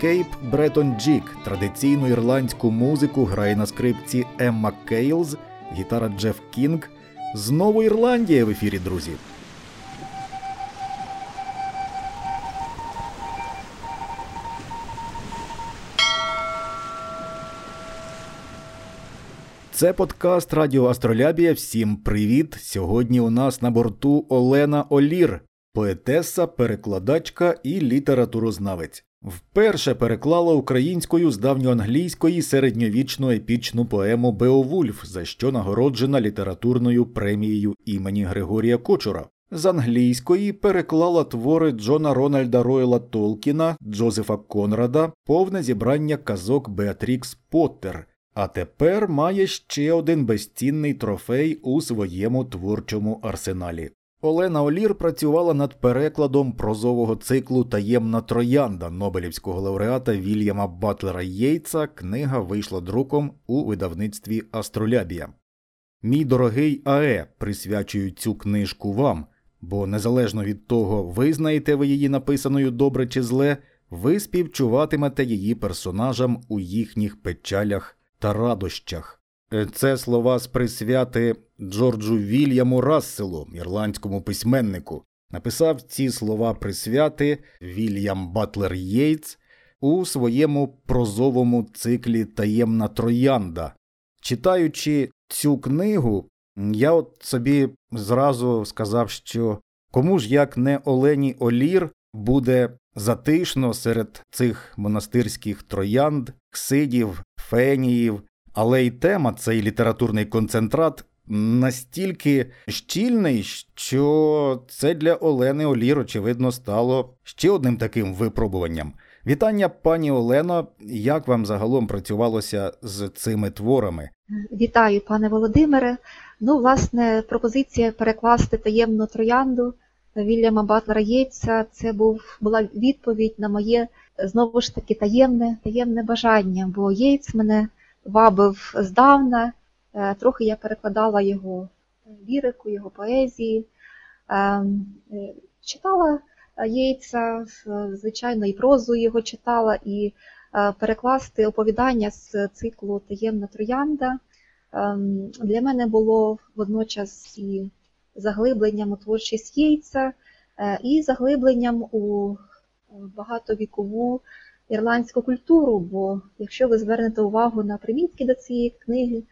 Cape Breton Jig традиційну ірландську музику грає на скрипці Емма Кейлз, гітара Джеф Кінг. Знову Ірландія в ефірі, друзі. Це подкаст Радіо Астролябія. Всім привіт! Сьогодні у нас на борту Олена О'Лір, поетеса, перекладачка і літературознавець. Вперше переклала українською з давньоанглійської середньовічну епічну поему Беовульф, за що нагороджена літературною премією імені Григорія Кочура. З англійської переклала твори Джона Рональда Ройла Толкіна, Джозефа Конрада, повне зібрання казок Беатрікс Поттер. А тепер має ще один безцінний трофей у своєму творчому арсеналі. Олена Олір працювала над перекладом прозового циклу Таємна троянда Нобелівського лауреата Вільяма Батлера Єйца. Книга вийшла друком у видавництві Астролябія. Мій дорогий АЕ присвячую цю книжку вам, бо незалежно від того, визнаєте ви її написаною добре чи зле, ви співчуватимете її персонажам у їхніх печалях та радощах. Е, це слова з присвяти Джорджу Вільяму Расселу, ірландському письменнику. Написав ці слова присвяти Вільям Батлер Єйтс у своєму прозовому циклі Таємна троянда. Читаючи цю книгу, я от собі зразу сказав, що кому ж як не Олені Олір буде затишно серед цих монастирських троянд, ксидів, феніїв, але й тема, цей літературний концентрат, настільки щільний, що це для Олени Олір, очевидно, стало ще одним таким випробуванням. Вітання, пані Олено. Як вам загалом працювалося з цими творами? Вітаю, пане Володимире. Ну, власне, пропозиція перекласти таємну троянду Вільяма Батлера Єйтса це був була відповідь на моє знову ж таки таємне таємне бажання, бо Єйтс мене вабив здавна. Е, трохи я перекладала його лірику, його поезії, ем, е, читала Єйца, звичайно, і прозу його читала, і е, перекласти оповідання з циклу Таємна троянда ем, для мене було водночас і заглибленням у творчість Єйца, і заглибленням у багатовікову ірландську культуру, бо якщо ви звернете увагу на примітки до цієї книги,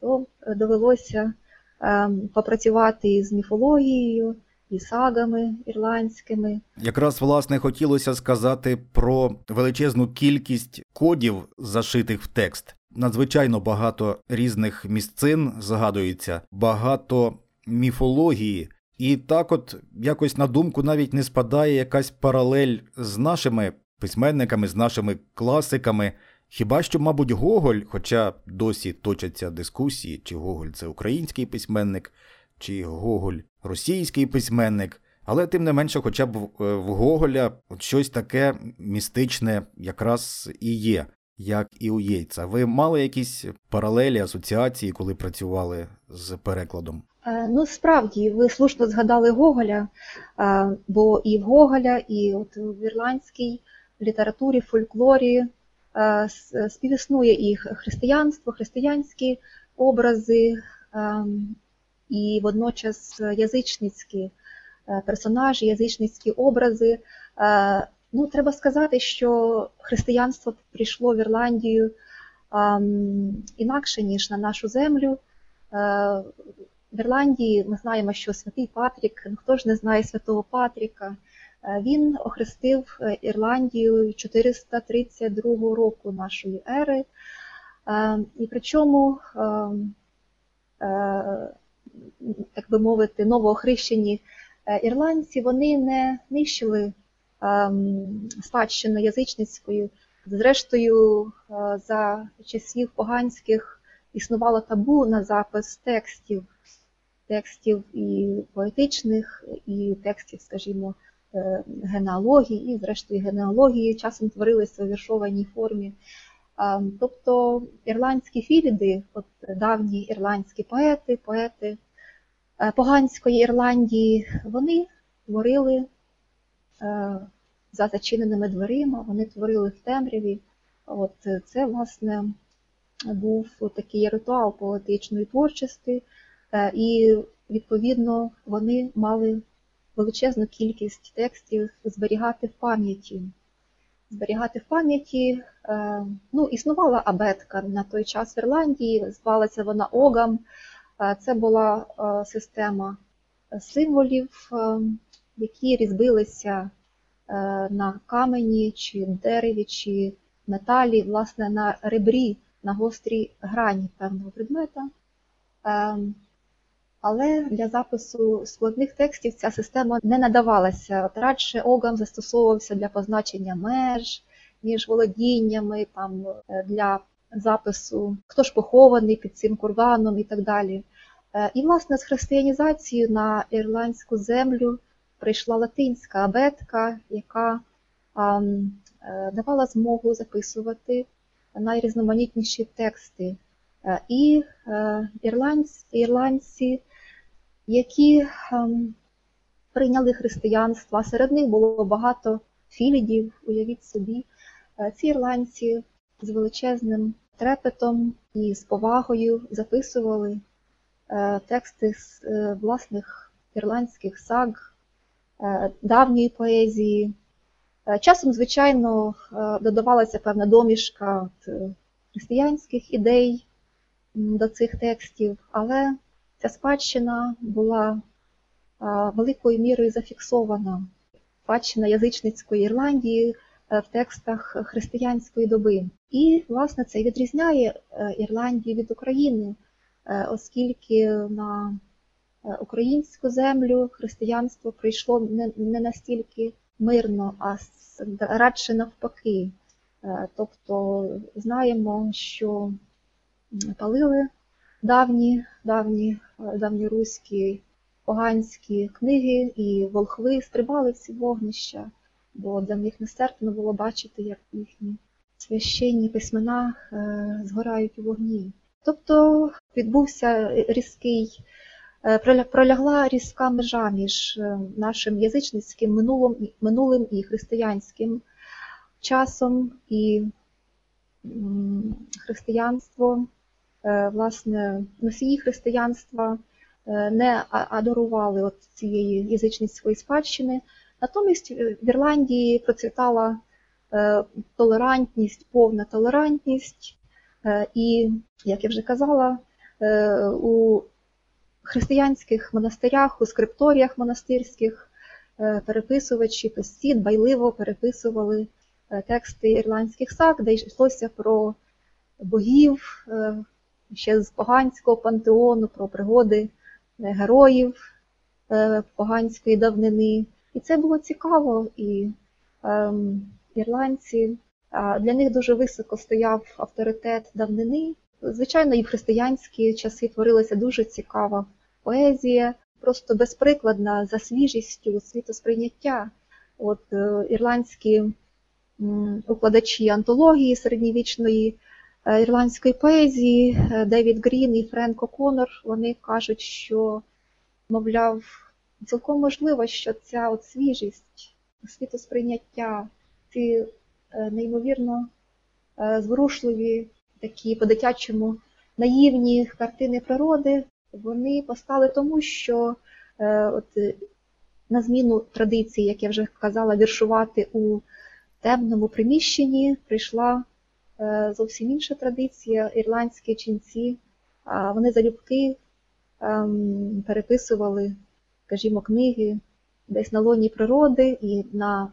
то довелося ем, попрацювати із міфологією, і сагами ірландськими. Якраз власне хотілося сказати про величезну кількість кодів, зашитих в текст. Надзвичайно багато різних місцин згадується, багато міфології. І так, от якось на думку навіть не спадає якась паралель з нашими письменниками, з нашими класиками. Хіба що, мабуть, Гоголь, хоча досі точаться дискусії, чи Гоголь це український письменник, чи Гоголь російський письменник, але тим не менше, хоча б в Гоголя от щось таке містичне якраз і є, як і у Єйца. Ви мали якісь паралелі, асоціації, коли працювали з перекладом? Е, ну, справді, ви слушно згадали Гоголя, е, бо і в Гоголя, і от в ірландській літературі, фольклорі е, співіснує і християнство, християнські образи, і водночас язичницькі персонажі, язичницькі образи. Ну, Треба сказати, що християнство прийшло в Ірландію інакше, ніж на нашу землю. В Ірландії ми знаємо, що святий Патрік, ну хто ж не знає святого Патріка, е, він охрестив е, Ірландію 432 року нашої ери. Е, і причому, як би мовити, новоохрещені ірландці вони не нищили спадщину язичницькою. Зрештою, за часів поганських існувало табу на запис текстів текстів і поетичних, і текстів, скажімо, е, генеалогії, і, зрештою, генеалогії часом творилися у віршованій формі. Тобто ірландські філіди, от давні ірландські поети, поети е, поганської Ірландії, вони творили е, за зачиненими дверима, вони творили в темряві. От Це, власне, був такий ритуал поетичної творчості, і, відповідно, вони мали величезну кількість текстів зберігати в пам'яті. Зберігати в пам'яті, е, ну, існувала абетка на той час в Ірландії, звалася вона Огам. Е, це була е, система символів, які різбилися на камені, чи дереві, чи металі, власне, на ребрі, на гострій грані певного предмета. Але для запису складних текстів ця система не надавалася. От Радше огам застосовувався для позначення меж між володіннями, там, е, для запису, хто ж похований під цим курганом і так далі. Е, і, власне, з християнізацією на ірландську землю прийшла латинська абетка, яка е, давала змогу записувати найрізноманітніші тексти. І ірландці, ірландці які ем, прийняли християнство. Серед них було багато філідів, уявіть собі, е, ці ірландці з величезним трепетом і з повагою записували е, тексти з е, власних ірландських саг, давньої поезії. Часом, звичайно, додавалася певна домішка християнських ідей до цих текстів, але Ця спадщина була великою мірою зафіксована. Спадщина язичницької Ірландії е, в текстах християнської доби. І, власне, це відрізняє е, Ірландію від України, е, оскільки на українську землю християнство прийшло не настільки мирно, а радше навпаки. Тобто знаємо, що палили давні, давні, е, давньоруські поганські книги і волхви стрибали в ці вогнища, бо для них нестерпно було бачити, як їхні священні письмена е, згорають у вогні. Тобто відбувся різкий, е, пролягла різка межа між нашим язичницьким минулим, минулим і християнським часом і християнство Е, власне, носії християнства е, не адорували от цієї язичницької спадщини. Натомість е, в Ірландії процвітала толерантність, повна толерантність, і, як я вже казала, у християнських монастирях, у скрипторіях монастирських переписувачі писці дбайливо переписували тексти ірландських саг, де йшлося про богів, ще з поганського пантеону, про пригоди е, героїв е, поганської давнини. І це було цікаво. І ем, ірландці для них дуже високо стояв авторитет давнини. Звичайно, і в християнські часи творилася дуже цікава поезія, просто безприкладна за свіжістю світосприйняття. От е, Ірландські укладачі антології середньовічної ірландської поезії е, Девід Грін і Френко Конор вони кажуть, що, мовляв, цілком можливо, що ця от свіжість, світосприйняття, ці е, неймовірно зворушливі, такі по-дитячому наївні картини природи, вони постали тому, що от, на зміну традиції, як я вже казала, віршувати у темному приміщенні прийшла Е, зовсім інша традиція. Ірландські ченці, вони залюбки ем, переписували, скажімо, книги десь на лоні природи, і на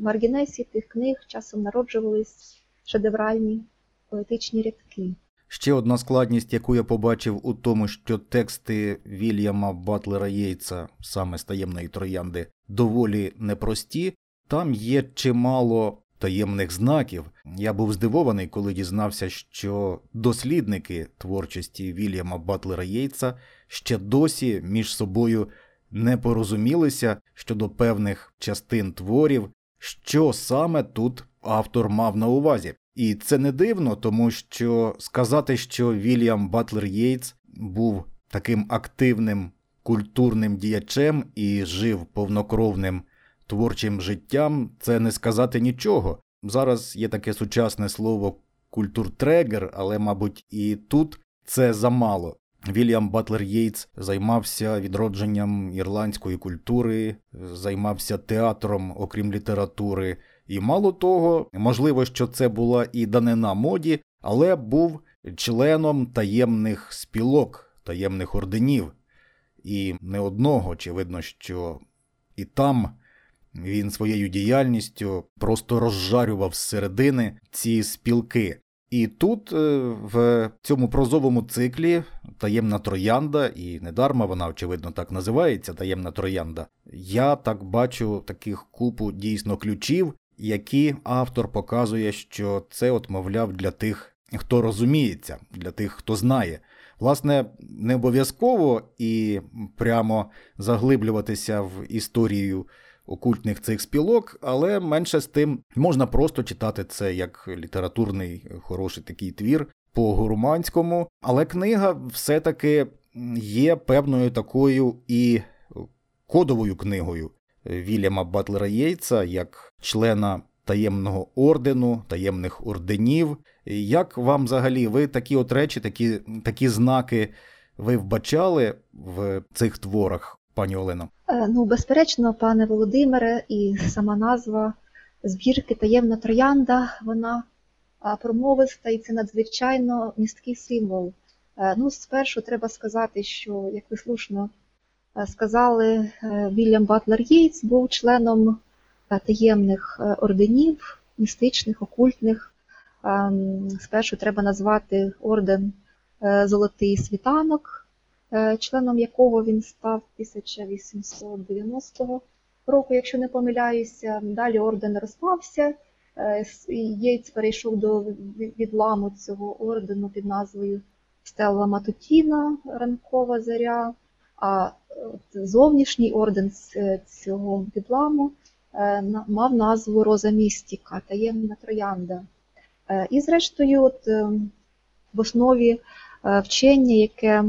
маргінесі тих книг часом народжувались шедевральні поетичні рядки. Ще одна складність, яку я побачив у тому, що тексти Вільяма Батлера Єйца, саме з таємної троянди, доволі непрості. Там є чимало таємних знаків. Я був здивований, коли дізнався, що дослідники творчості Вільяма Батлера Єйтса ще досі між собою не порозумілися щодо певних частин творів, що саме тут автор мав на увазі. І це не дивно, тому що сказати, що Вільям Батлер Єйтс був таким активним культурним діячем і жив повнокровним творчим життям, це не сказати нічого. Зараз є таке сучасне слово культуртрегер, але, мабуть, і тут це замало. Вільям Батлер Єйтс займався відродженням ірландської культури, займався театром, окрім літератури. І мало того, можливо, що це була і данина моді, але був членом таємних спілок, таємних орденів. І не одного, очевидно, що і там він своєю діяльністю просто розжарював зсередини ці спілки. І тут, е, в цьому прозовому циклі, таємна троянда, і недарма вона, очевидно, так називається таємна троянда. Я так бачу таких купу дійсно ключів, які автор показує, що це, от, мовляв, для тих, хто розуміється, для тих, хто знає. Власне, не обов'язково і прямо заглиблюватися в історію окультних цих спілок, але менше з тим можна просто читати це як літературний хороший такий твір по гурманському. Але книга все-таки є певною такою і кодовою книгою Вільяма Батлера Єйца як члена таємного ордену, таємних орденів. Як вам взагалі ви такі от речі, такі, такі знаки ви вбачали в цих творах? Пані Олено? Е, ну, безперечно, пане Володимире, і сама назва збірки Таємна троянда, вона промовиста і це надзвичайно місткий символ. Е, ну, спершу треба сказати, що, як ви слушно е, сказали, Вільям Батлер Єйтс був членом таємних орденів, містичних, окультних. Спершу треба назвати орден Золотий світанок. Е, членом якого він став 1890 року, якщо не помиляюся. Далі орден розпався. Е, Єйць перейшов до відламу цього ордену під назвою Стелла Матутіна, ранкова заря, а зовнішній орден цього відламу е, мав назву Роза Містіка, таємна троянда. І, зрештою, от в основі вчення, яке Е,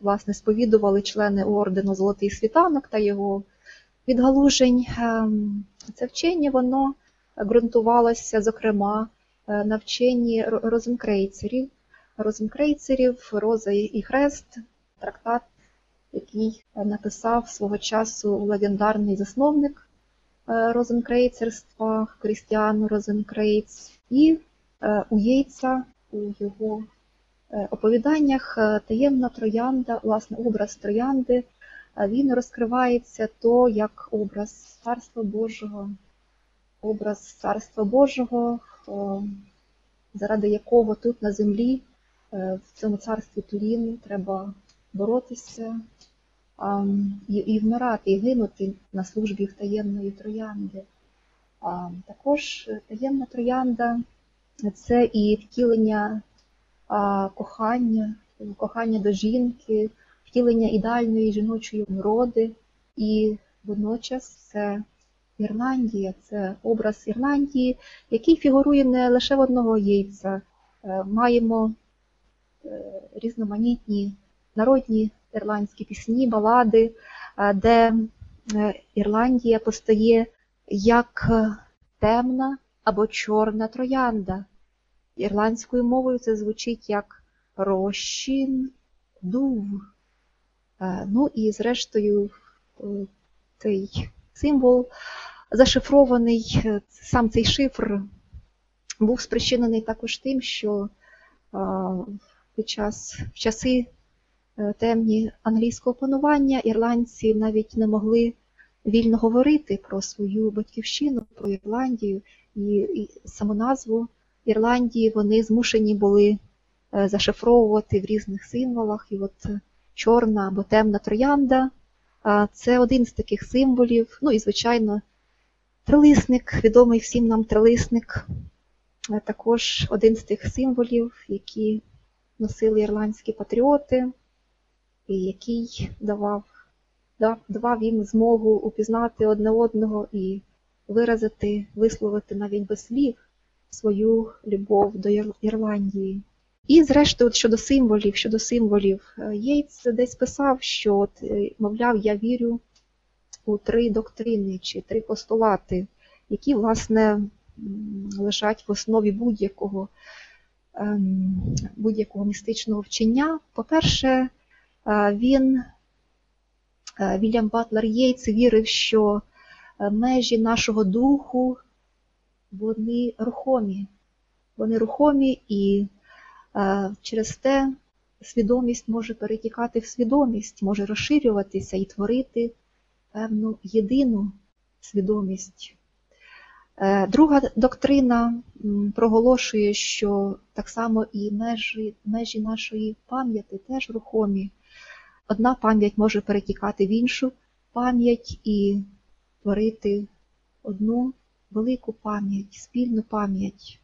власне, сповідували члени ордену Золотий світанок та його відгалужень. Ем, це вчення воно ґрунтувалося, зокрема, е, на вченні розенкрейцерів, розенкрейцерів, Роза і Хрест, трактат, який написав свого часу легендарний засновник е, розенкрейцерства Крістіан Розенкрейц, і у Єйца у його Е, оповіданнях е, таємна троянда, власне, образ троянди, е, він розкривається то як образ Царства Божого, образ Царства Божого, заради якого тут на землі, в цьому царстві Туріну, треба боротися і вмирати, і гинути на службі в таємної троянди. Також таємна троянда це і втілення кохання, кохання до жінки, втілення ідеальної жіночої вроди, і водночас це Ірландія, це образ Ірландії, який фігурує не лише в одного яйця. Е, маємо е, різноманітні народні ірландські пісні, балади, е, де Ірландія постає як темна або чорна троянда. Ірландською мовою це звучить як розчин, дув. Е, ну і, зрештою, е, цей символ зашифрований, е, сам цей шифр був спричинений також тим, що під час в часи темні англійського панування ірландці навіть не могли вільно говорити про свою батьківщину, про Ірландію і, і саму назву Ірландії вони змушені були е, зашифровувати в різних символах. І от е, чорна або темна троянда це один з таких символів. Ну і, звичайно, трилисник, відомий всім нам трилисник, також один з тих символів, які носили ірландські патріоти, і який давав, давав їм змогу упізнати одне одного і виразити, висловити навіть без слів свою любов до Ірландії. І, зрештою, щодо символів, щодо символів, е, Єйц десь писав, що, от, е, мовляв, я вірю у три доктрини чи три постулати, які, власне, лежать в основі будь-якого ем, будь-якого містичного вчення. По-перше, е, він, Вільям Батлер Єйц, вірив, що межі нашого духу вони рухомі. Вони рухомі і е, через те свідомість може перетікати в свідомість, може розширюватися і творити певну єдину свідомість. Е, Друга доктрина проголошує, що так само і межі, межі нашої пам'яті теж рухомі. Одна пам'ять може перетікати в іншу пам'ять і творити одну велику пам'ять, спільну пам'ять.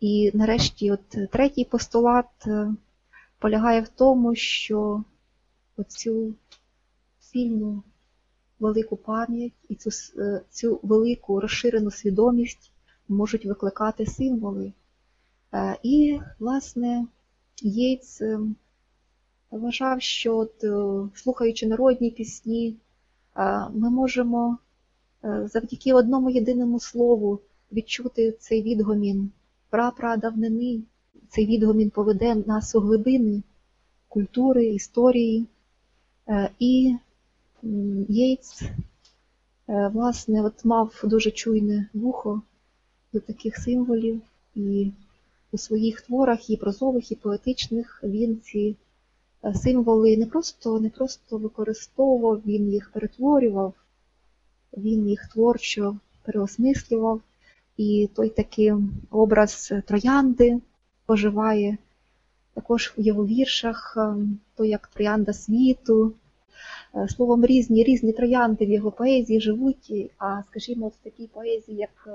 І нарешті, от третій постулат е, полягає в тому, що оцю спільну велику пам'ять і цю, е, цю велику розширену свідомість можуть викликати символи. Е, І, власне, Єйц вважав, що от, слухаючи народні пісні, ми можемо завдяки одному єдиному слову відчути цей відгомін прапрадавнини. Цей відгомін поведе нас у глибини культури, історії. Е, І Єйц, е, власне, от мав дуже чуйне вухо до таких символів, і у своїх творах, і прозових, і поетичних, він ці е, символи не просто, не просто використовував, він їх перетворював, він їх творчо переосмислював. І той такий образ троянди поживає також в його віршах, ем, то як троянда світу. Е, Словом, різні різні троянди в його поезії живуть, а скажімо, в такій поезії, як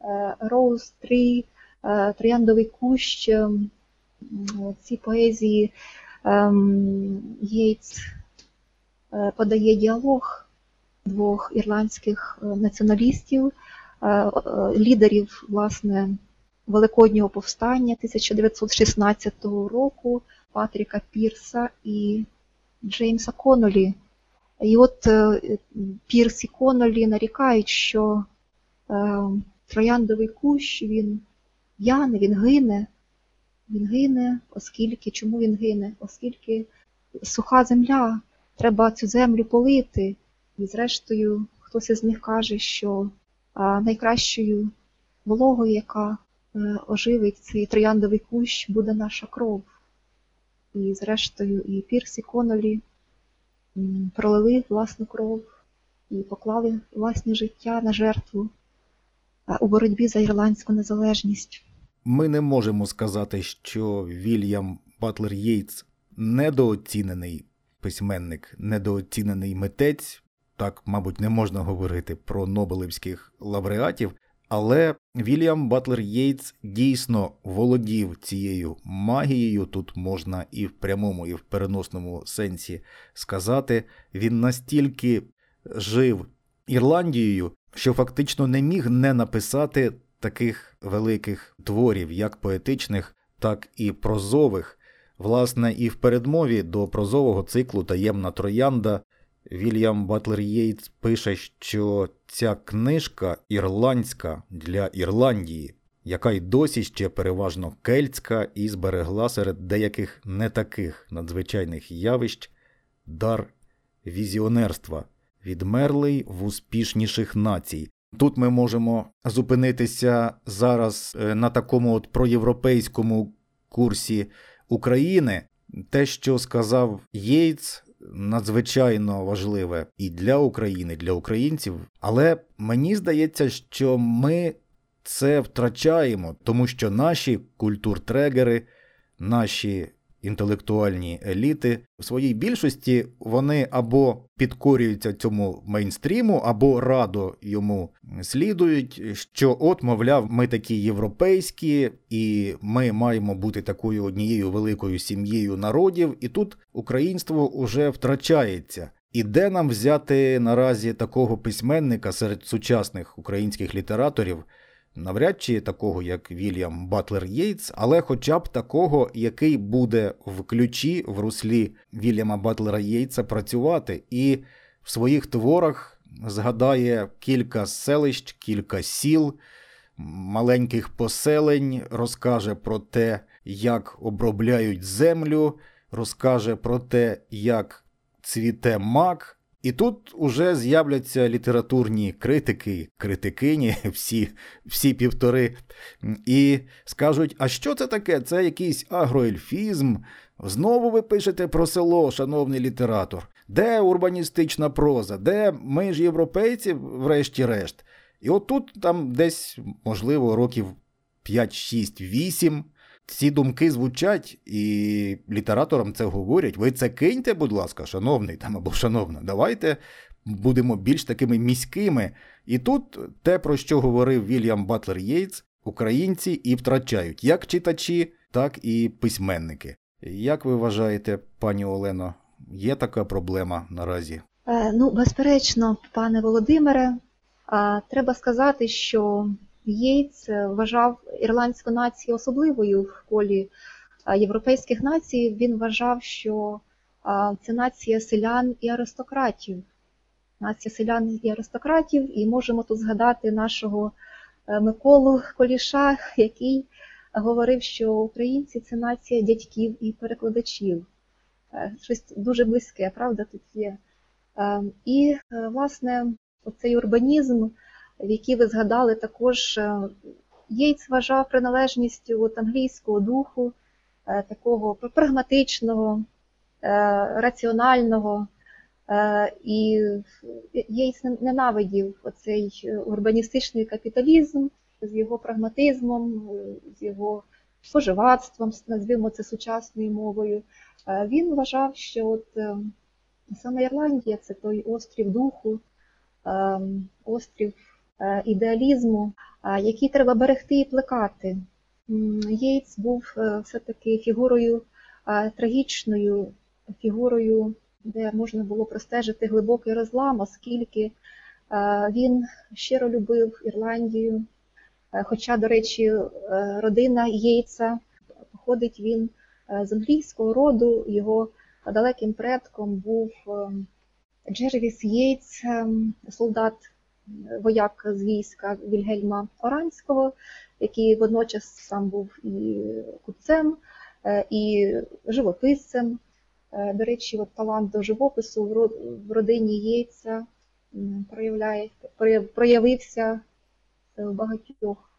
е, Tree, е, Трояндовий кущ, ці поезії ем, Єйц е, подає діалог двох ірландських е, націоналістів, е, е, лідерів власне Великоднього повстання 1916 року Патріка Пірса і Джеймса Конолі. І от Пірс і Конолі нарікають, що трояндовий кущ він в'яне, він гине. Він гине, оскільки чому він гине? Оскільки суха земля, треба цю землю полити. І зрештою, хтось із них каже, що найкращою вологою, яка е, оживить цей трояндовий кущ, буде наша кров. І зрештою, і Пірс, і Конолі пролили власну кров і поклали власне життя на жертву у боротьбі за ірландську незалежність. Ми не можемо сказати, що Вільям Батлер Єйтс недооцінений письменник, недооцінений митець. Так, мабуть, не можна говорити про Нобелевських лауреатів, але Вільям Батлер Єйтс дійсно володів цією магією. Тут можна і в прямому, і в переносному сенсі сказати. Він настільки жив Ірландією, що фактично не міг не написати таких великих творів, як поетичних, так і прозових. Власне, і в передмові до прозового циклу Таємна троянда Вільям Батлер Єйтс пише, що ця книжка ірландська для Ірландії, яка й досі ще переважно кельтська і зберегла серед деяких не таких надзвичайних явищ дар візіонерства, відмерлий в успішніших націй. Тут ми можемо зупинитися зараз е, на такому от проєвропейському курсі України. Те, що сказав Єйц, надзвичайно важливе і для України, і для українців. Але мені здається, що ми це втрачаємо, тому що наші культуртрегери, наші інтелектуальні еліти в своїй більшості вони або підкорюються цьому мейнстріму, або радо йому слідують, що от, мовляв, ми такі європейські, і ми маємо бути такою однією великою сім'єю народів, і тут українство уже втрачається. І де нам взяти наразі такого письменника серед сучасних українських літераторів, Навряд чи такого, як Вільям Батлер Єйтс, але хоча б такого, який буде в ключі в руслі Вільяма Батлера Єйтса працювати, і в своїх творах згадає кілька селищ, кілька сіл, маленьких поселень, розкаже про те, як обробляють землю, розкаже про те, як цвіте мак. І тут уже з'являться літературні критики, критикині, всі всі півтори, і скажуть: а що це таке? Це якийсь агроельфізм. Знову ви пишете про село, шановний літератор. Де урбаністична проза? Де ми ж європейці, врешті-решт? І отут там десь, можливо, років 5, 6, 8 ці думки звучать, і літераторам це говорять. Ви це киньте, будь ласка, шановний там або шановна, давайте будемо більш такими міськими. І тут те, про що говорив Вільям Батлер Єйтс, українці і втрачають як читачі, так і письменники. Як ви вважаєте, пані Олено, є така проблема наразі? Е, ну, безперечно, пане Володимире, треба сказати, що Єйц вважав ірландську націю особливою в колі європейських націй. Він вважав, що це нація селян і аристократів. Нація селян і аристократів, і можемо тут згадати нашого е, Миколу Коліша, який говорив, що українці це нація дядьків і перекладачів. Е, щось дуже близьке, правда, тут є. Е, і, власне, оцей урбанізм в якій ви згадали також е, Єйц вважав приналежністю от англійського духу, е, такого прагматичного, е, раціонального. І Єйц ненавидів оцей урбаністичний капіталізм з його прагматизмом, з його споживацтвом, назвімо це сучасною мовою. Він вважав, що от саме Ірландія це той острів духу, острів Е, ідеалізму, е, який треба берегти і плекати. Єйц був е, все-таки фігурою трагічною, фігурою, де можна було простежити глибокий розлам, оскільки він щиро любив Ірландію. Хоча, до речі, родина Єйца походить він з англійського роду, його далеким предком був Джервіс Єйц, солдат вояк з війська Вільгельма Оранського, який водночас сам був і купцем, е, і живописцем. Е, до речі, от талант до живопису в родині Єйця проявився в багатьох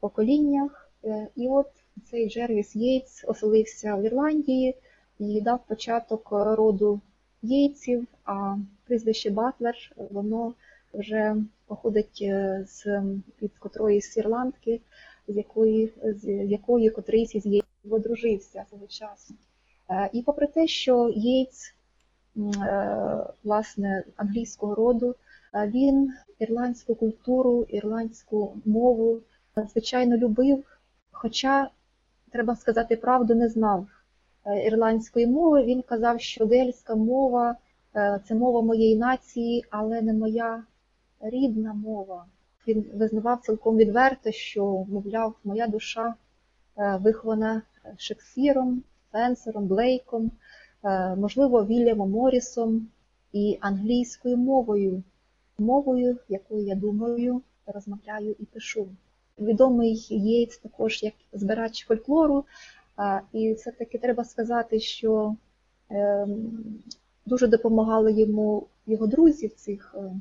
поколіннях. Е, і от цей Джервіс Єйц оселився в Ірландії і дав початок роду Єйців, а прізвище Батлер, воно вже походить е, з від котроїсь ірландки, з якої з якої котрийсь із Єйців одружився свого часу. Е, і попри те, що Єйц е, власне англійського роду, він ірландську культуру, ірландську мову звичайно любив, хоча, треба сказати правду, не знав ірландської мови. Він казав, що гельська мова це мова моєї нації, але не моя рідна мова. Він визнавав цілком відверто, що, мовляв, моя душа е, вихована Шекспіром, Фенсером, Блейком, е, можливо, Вільямом Морісом і англійською мовою, мовою, якою я думаю, розмовляю і пишу. Відомий Єйц також як збирач фольклору, і все-таки треба сказати, що ем, дуже допомагали йому його друзі в цих е,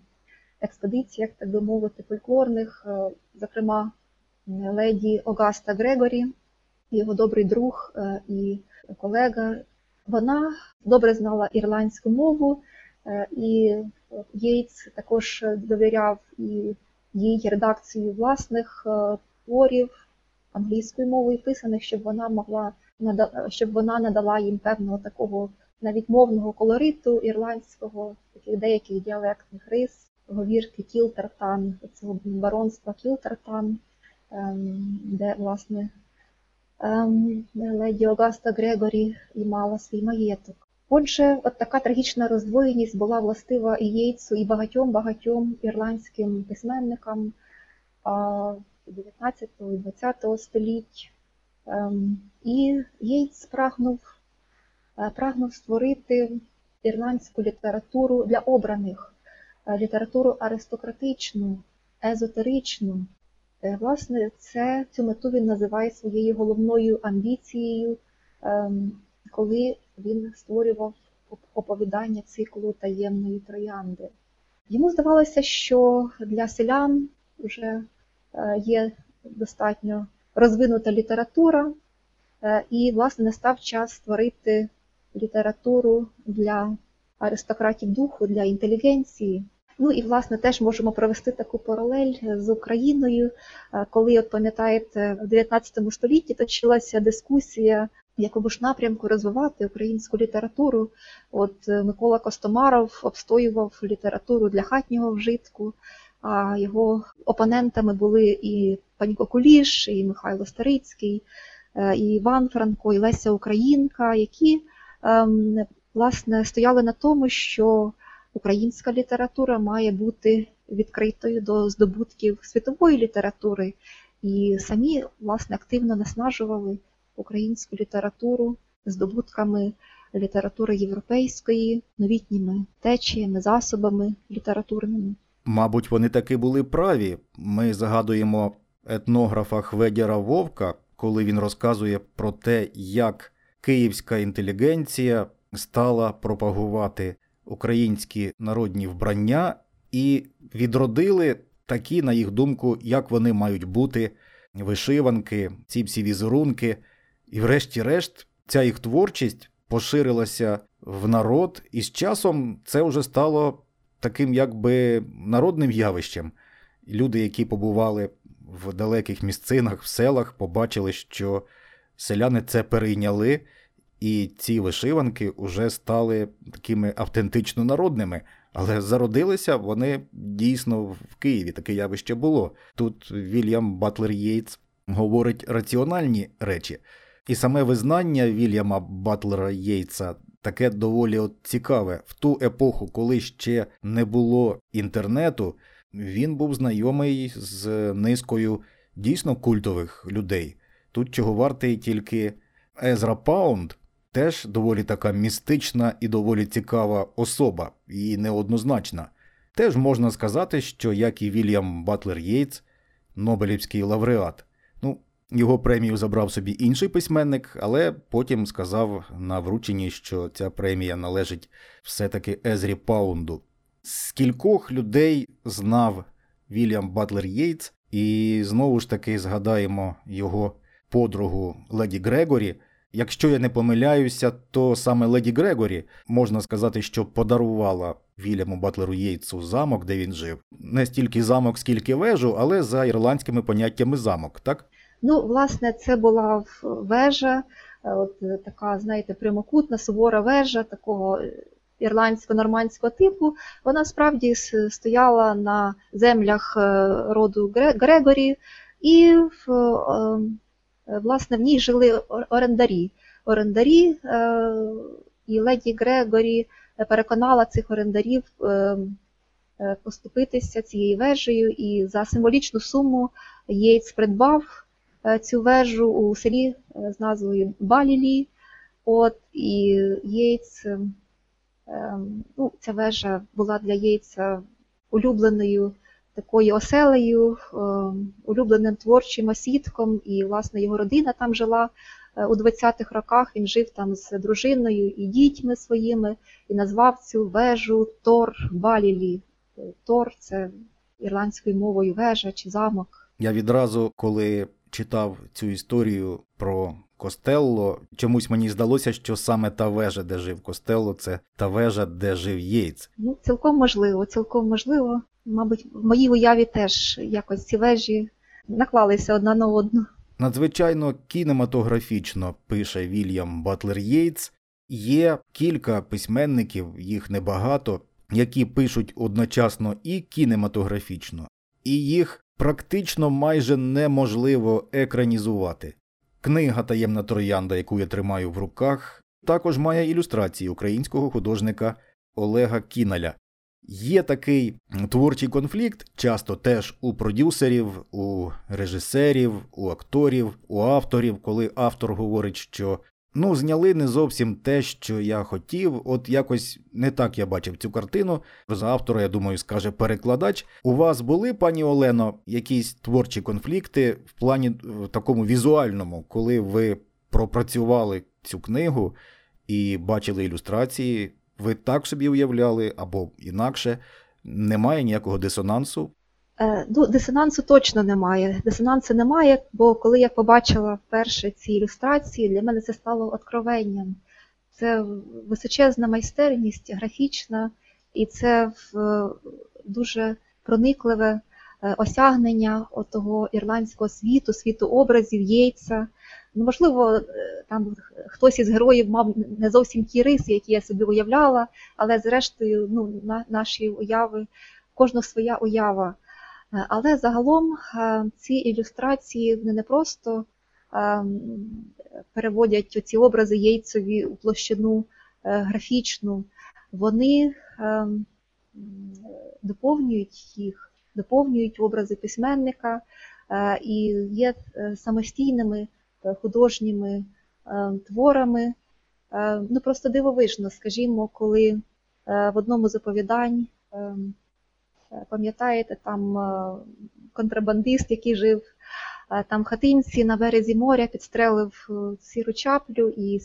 експедиціях, так би мовити, фольклорних, е, зокрема, леді Огаста Грегорі, його добрий друг е, і колега. Вона добре знала ірландську мову, е, і Єйц також довіряв і їй редакцію власних творів англійською мовою писаних, щоб вона могла щоб вона надала їм певного такого навіть мовного колориту ірландського, таких деяких діалектних рис говірки Кілтертан, цього баронства Кілтертан, ем, де, власне, ем, леді Огаста Грегорі і мала свій маєток. Отже, от така трагічна роздвоєність була властива і Єйцу, і багатьом-багатьом ірландським письменникам. 19 і 20 століть. Ем, І Єйтс прагнув, е, прагнув створити ірландську літературу для обраних, літературу аристократичну, езотеричну. Е, Власне, це цю мету він називає своєю головною амбіцією, ем, коли він створював оповідання циклу таємної троянди. Йому здавалося, що для селян вже е, є достатньо розвинута література, е, і, власне, настав час створити літературу для аристократів духу, для інтелігенції. Ну і, власне, теж можемо провести таку паралель з Україною, е, коли, от пам'ятаєте, в 19 столітті точилася дискусія, в якому ж напрямку розвивати українську літературу. От е, Микола Костомаров обстоював літературу для хатнього вжитку, а його опонентами були і Панько Куліш, і Михайло Старицький, е, і Іван Франко, і Леся Українка, які ем, власне стояли на тому, що українська література має бути відкритою до здобутків світової літератури, і самі власне активно наснажували українську літературу здобутками літератури європейської, новітніми течіями, засобами літературними. Мабуть, вони таки були праві. Ми згадуємо етнографа Хведяра Вовка, коли він розказує про те, як київська інтелігенція стала пропагувати українські народні вбрання і відродили такі, на їх думку, як вони мають бути вишиванки, ці всі візерунки. І, врешті-решт, ця їх творчість поширилася в народ, і з часом це вже стало таким якби народним явищем. Люди, які побували в далеких місцинах, в селах, побачили, що селяни це перейняли, і ці вишиванки вже стали такими автентично народними. Але зародилися вони дійсно в Києві. Таке явище було. Тут Вільям Батлер Єйтс говорить раціональні речі. І саме визнання Вільяма Батлера Єйтса таке доволі от цікаве. В ту епоху, коли ще не було інтернету, він був знайомий з низкою дійсно культових людей. Тут чого вартий тільки Езра Паунд, теж доволі така містична і доволі цікава особа, і неоднозначна. Теж можна сказати, що як і Вільям Батлер Єйтс, Нобелівський лауреат. Ну, його премію забрав собі інший письменник, але потім сказав на врученні, що ця премія належить все-таки Езрі Паунду. Скількох людей знав Вільям Батлер Єйтс, і знову ж таки згадаємо його подругу Леді Грегорі. Якщо я не помиляюся, то саме Леді Грегорі можна сказати, що подарувала Вільяму Батлеру Єйтсу замок, де він жив. Не стільки замок, скільки вежу, але за ірландськими поняттями замок, так? Ну, власне, це була вежа, е, от е, така, знаєте, прямокутна, сувора вежа такого е, ірландсько-нормандського типу. Вона справді стояла на землях роду Грегорі, і в, власне в ній жили орендарі. Орендарі е, і леді Грегорі переконала цих орендарів е, е, поступитися цією вежею, і за символічну суму Єйц придбав е, цю вежу у селі е, з назвою Балілі. От, і Єйц, е, ем, ну, ця вежа була для Єйца улюбленою такою оселею, ем, улюбленим творчим осідком, і, власне, його родина там жила е, у 20-х роках. Він жив там з дружиною і дітьми своїми, і назвав цю вежу Тор Балілі. Tor це ірландською мовою вежа чи замок. Я відразу, коли читав цю історію про Костелло, чомусь мені здалося, що саме та вежа, де жив Костелло, це та вежа, де жив Єйтс. Ну, цілком можливо, цілком можливо. Мабуть, в моїй уяві теж якось ці вежі наклалися одна на одну. Надзвичайно кінематографічно пише Вільям Батлер Єйтс. Є кілька письменників, їх небагато, які пишуть одночасно і кінематографічно, і їх практично майже неможливо екранізувати. Книга Таємна троянда, яку я тримаю в руках, також має ілюстрації українського художника Олега Кіналя. Є такий творчий конфлікт, часто теж у продюсерів, у режисерів, у акторів, у авторів, коли автор говорить, що ну зняли не зовсім те, що я хотів. От якось не так я бачив цю картину. За автора, я думаю, скаже перекладач. У вас були, пані Олено, якісь творчі конфлікти в плані в такому візуальному, коли ви пропрацювали цю книгу і бачили ілюстрації? Ви так собі уявляли або інакше? Немає ніякого дисонансу? Е, ну, Дисонансу точно немає. Дисонансу немає, бо коли я побачила вперше ці ілюстрації, для мене це стало откровенням. Це височезна майстерність, графічна, і це дуже проникливе е, осягнення того ірландського світу, світу образів, яйця. Ну, Можливо, е, там хтось із героїв мав не зовсім ті риси, які я собі уявляла, але зрештою ну, на, наші уяви, кожна своя уява. Е, але загалом е, ці ілюстрації не просто переводять ці образи яйцеві у площину графічну, вони доповнюють їх, доповнюють образи письменника і є самостійними. Е, художніми е, творами. Е, ну Просто дивовижно, скажімо, коли в одному з оповідань, пам'ятаєте, там контрабандист, який жив там в хатинці на березі моря, підстрелив сіру чаплю, і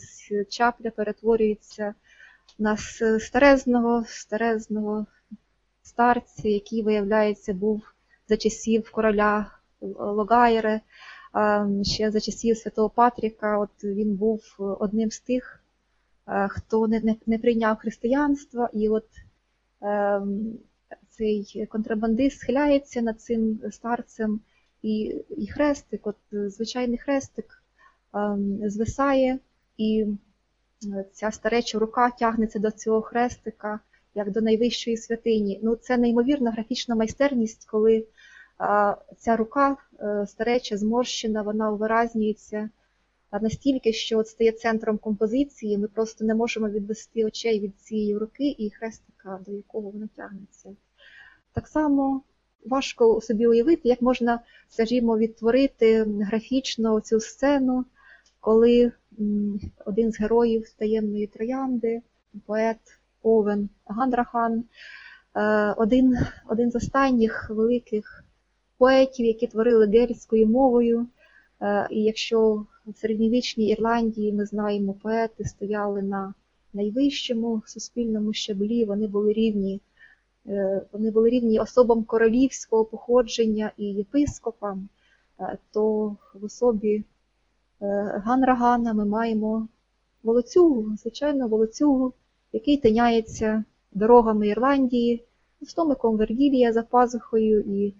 чапля перетворюється на старезного, старезного старця, який, виявляється, був за часів короля Логайре, ще за часів Святого Патріка, от він був одним з тих, хто не, не, не прийняв християнство, і от ем, цей контрабандист схиляється над цим старцем, і і хрестик, от звичайний хрестик звисає, і ця стареча рука тягнеться до цього хрестика, як до найвищої святині. Ну, Це неймовірна графічна майстерність, коли ця рука е, стареча, зморщена, вона увиразнюється настільки, що от стає центром композиції, ми просто не можемо відвести очей від цієї руки і хрестика, до якого вона тягнеться. Так само важко собі уявити, як можна, скажімо, відтворити графічно цю сцену, коли один з героїв таємної троянди, поет Овен Гандрахан, е, один, один з останніх великих поетів, які творили гельською мовою. Е, і якщо в середньовічній Ірландії ми знаємо, поети стояли на найвищому суспільному щаблі, вони були рівні, е, вони були рівні особам королівського походження і єпископам, е, то в особі Ганрагана ми маємо волоцюгу, звичайно, волоцюгу, який тиняється дорогами Ірландії, з томиком Вергілія за пазухою. і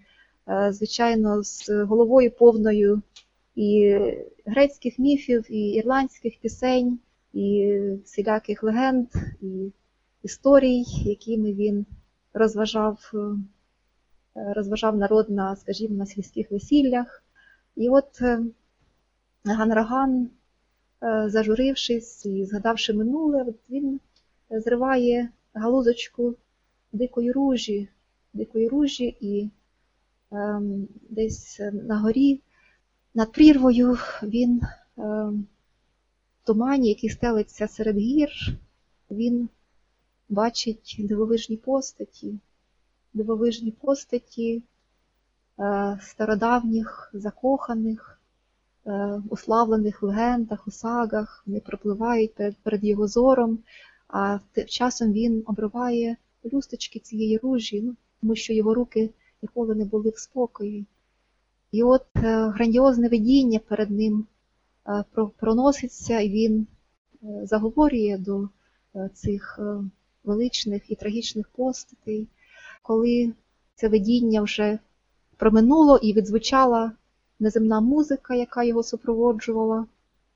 звичайно, з головою повною і грецьких міфів, і ірландських пісень, і всіляких легенд, і історій, якими він розважав е, розважав народ на, скажімо, на сільських весіллях. І от е, Ганраган, зажурившись і згадавши минуле, він зриває галузочку дикої ружі, дикої ружі і десь на горі, над прірвою він ем, в тумані, який стелиться серед гір, він бачить дивовижні постаті, дивовижні постаті е, стародавніх, закоханих, е, уславлених в легендах, у сагах, вони пропливають перед, перед його зором, а часом він обриває люсточки цієї ружі, ну, тому що його руки ніколи не були в спокої. І от е, грандіозне видіння перед ним е, проноситься, і він е, заговорює до цих величних і трагічних постатей, коли це видіння вже проминуло і відзвучала неземна музика, яка його супроводжувала.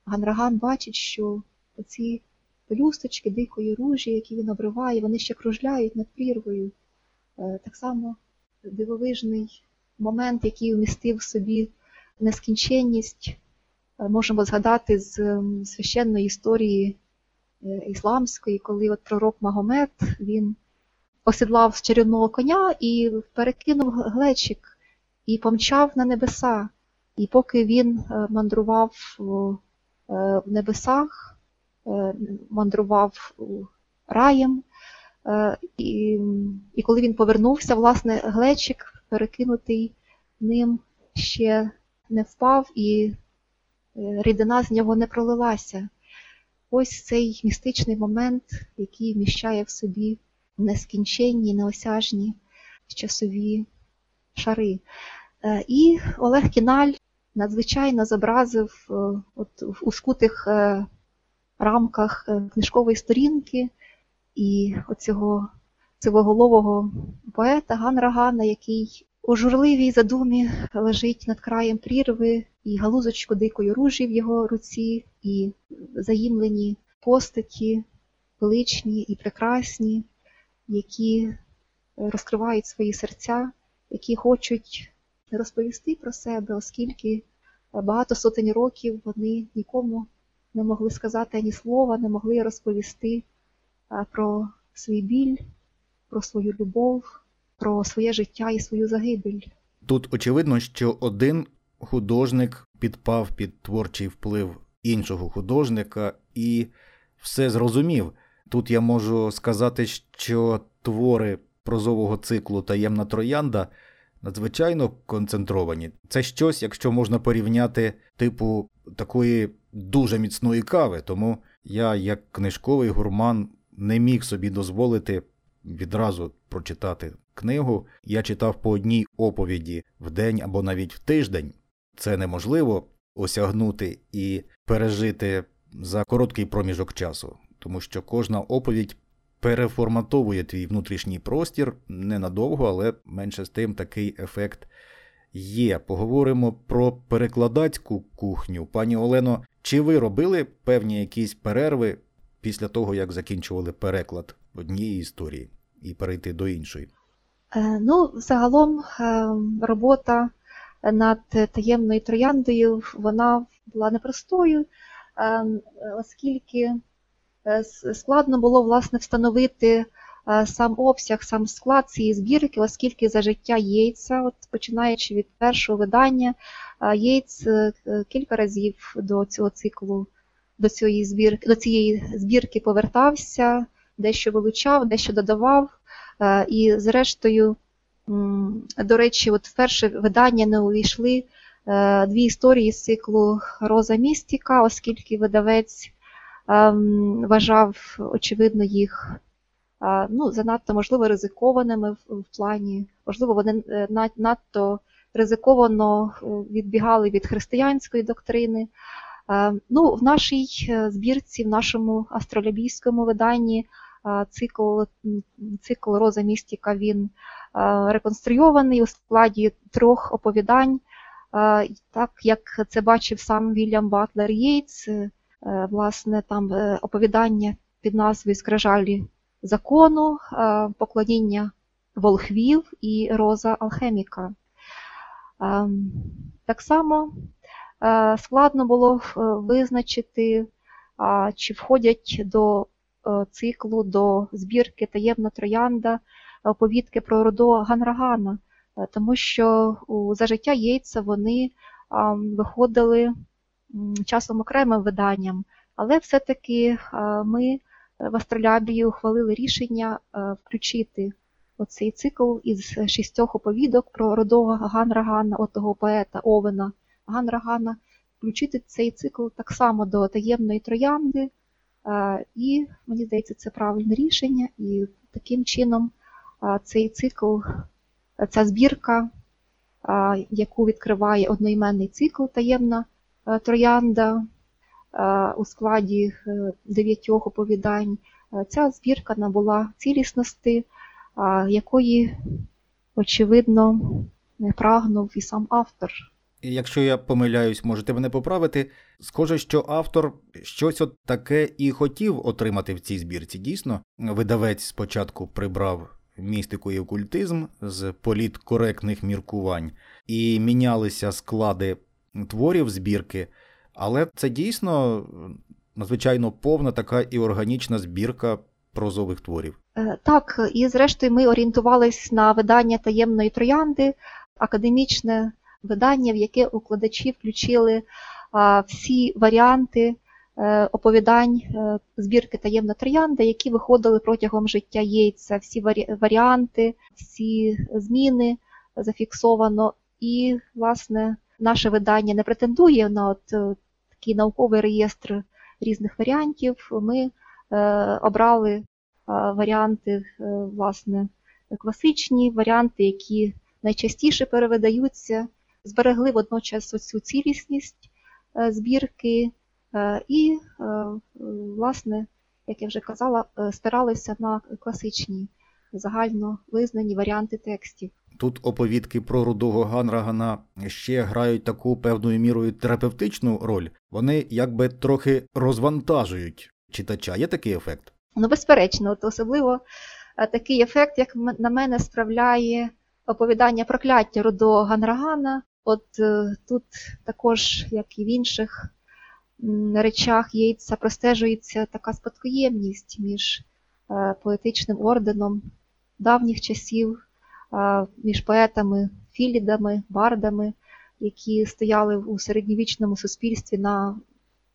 Ганраган бачить, що ці пелюсточки дикої ружі, які він обриває, вони ще кружляють над прірвою. Так само дивовижний момент, який вмістив в собі нескінченність. Е, можемо згадати з священної історії е, ісламської, коли от пророк Магомед він осідлав з чарівного коня і перекинув глечик і помчав на небеса. І поки він е, мандрував в небесах, мандрував раєм, і і коли він повернувся, власне, глечик, перекинутий ним, ще не впав, і рідина з нього не пролилася. Ось цей містичний момент, який вміщає в собі нескінченні, неосяжні часові шари. Е, і Олег Кіналь надзвичайно зобразив е, от, у скутих е, рамках книжкової сторінки і оцього цивоголового поета Ганра Гана, який у журливій задумі лежить над краєм прірви, і галузочку дикої ружі в його руці, і заїмлені постаті, величні і прекрасні, які розкривають свої серця, які хочуть розповісти про себе, оскільки багато сотень років вони нікому не могли сказати ані слова, не могли розповісти про свій біль, про свою любов, про своє життя і свою загибель. Тут очевидно, що один художник підпав під творчий вплив іншого художника і все зрозумів. Тут я можу сказати, що твори прозового циклу Таємна троянда надзвичайно концентровані. Це щось, якщо можна порівняти типу такої дуже міцної кави. Тому я, як книжковий гурман, не міг собі дозволити відразу прочитати книгу. Я читав по одній оповіді в день або навіть в тиждень. Це неможливо осягнути і пережити за короткий проміжок часу, тому що кожна оповідь переформатовує твій внутрішній простір ненадовго, але менше з тим такий ефект є. Поговоримо про перекладацьку кухню. Пані Олено, чи ви робили певні якісь перерви після того, як закінчували переклад однієї історії і перейти до іншої? Е, ну, загалом е, робота над таємною трояндою вона була непростою, е, оскільки складно було власне встановити сам обсяг, сам склад цієї збірки, оскільки за життя Єйця, от починаючи від першого видання, Єйц кілька разів до цього циклу, до цієї збірки, до цієї збірки повертався, дещо вилучав, дещо додавав. І, зрештою, до речі, от перше видання не увійшли е, дві історії з циклу Роза Містіка, оскільки видавець ем, вважав, очевидно, їх ну, занадто, можливо, ризикованими в плані, можливо, вони е, надто ризиковано е, відбігали від християнської доктрини. Ну, В нашій збірці, в нашому астролябійському виданні цикл цикл Rosa Mystica він реконструйований у складі трьох оповідань, так як це бачив сам Вільям Батлер Єйтс, е, власне, там е, оповідання під назвою Скрижалі закону, поклоніння волхвів і роза алхеміка. Так само складно було визначити, чи входять до Е, циклу до збірки Таємна троянда оповідки про родо Ганрагана, е, тому що за життя Єйця вони виходили часом окремим виданням, але все-таки ми в Астролябії ухвалили рішення е, включити оцей цикл із шістьох оповідок про родого Ганрагана, отого поета Овена Ганрагана, включити цей цикл так само до таємної троянди. І мені здається, це правильне рішення, і таким чином цей цикл, ця збірка, яку відкриває одноіменний цикл таємна троянда у складі е, дев'ятьох оповідань, ця збірка набула цілісності, якої, очевидно, прагнув і сам автор. Якщо я помиляюсь, можете мене поправити. Схоже, що автор щось от таке і хотів отримати в цій збірці. Дійсно, видавець спочатку прибрав містику і окультизм з політкоректних міркувань, і мінялися склади творів збірки, але це дійсно надзвичайно повна така і органічна збірка прозових творів. Е, Так, і зрештою ми орієнтувались на видання таємної троянди, академічне видання, в яке укладачі включили всі варіанти е, оповідань е, збірки таємна троянда, які виходили протягом життя Єйця, всі варі- варіанти, всі зміни зафіксовано. І, власне, наше видання не претендує на от, е, такий науковий реєстр різних варіантів. Ми обрали варіанти, власне, класичні варіанти, які найчастіше перевидаються, зберегли водночас оцю цілісність е, збірки е, і, е, власне, як я вже казала, спиралися на класичні загально визнані варіанти текстів. Тут оповідки про рудого Ганрагана ще грають таку певною мірою терапевтичну роль. Вони якби трохи розвантажують читача. Є такий ефект? Ну, безперечно, от особливо такий ефект, як на мене справляє оповідання прокляття Рудо Ганрагана. От е, тут також, як і в інших речах Єйца, простежується така спадкоємність між е, поетичним орденом давніх часів, е, між поетами, філідами, бардами, які стояли у середньовічному суспільстві на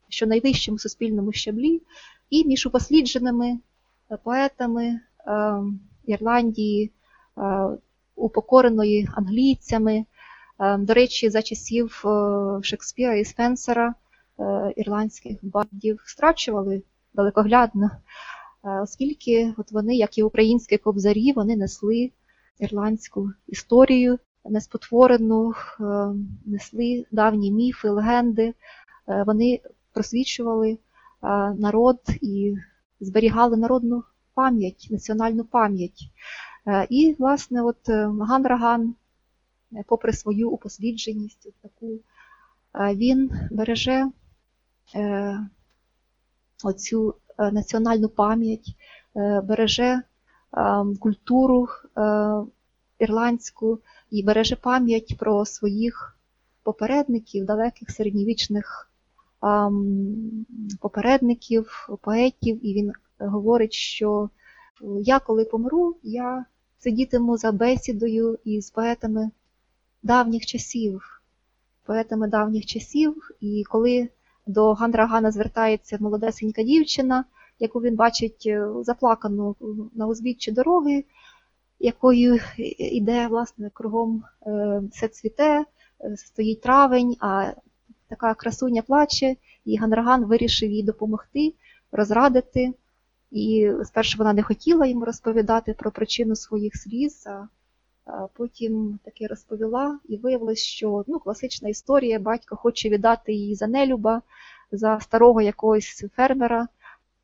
щонайвищому суспільному щаблі, і між упослідженими поетами Ірландії, упокореної англійцями. Е, До речі, за часів е, Шекспіра і Спенсера е, ірландських бардів страчували далекоглядно, оскільки от вони, як і українські кобзарі, вони несли ірландську історію неспотворену, несли давні міфи, легенди. Вони просвічували народ і зберігали народну пам'ять, національну пам'ять. І, власне, от Ганраган, е, попри свою упослідженість, таку, е, він береже е, оцю е, національну пам'ять, е, береже е, культуру е, ірландську і береже пам'ять про своїх попередників, далеких середньовічних попередників, поетів, і він говорить, що я, коли помру, я сидітиму за бесідою із поетами давніх часів, поетами давніх часів, і коли до Гандрагана звертається молодесенька дівчина, яку він бачить е, заплакану на узбіччі дороги, якою іде власне кругом е, все цвіте, е, стоїть травень, а така красуня плаче, і Ганраган вирішив їй допомогти, розрадити. І спершу вона не хотіла йому розповідати про причину своїх сліз, а потім таки розповіла, і виявилось, що ну, класична історія, батько хоче віддати її за нелюба, за старого якогось фермера.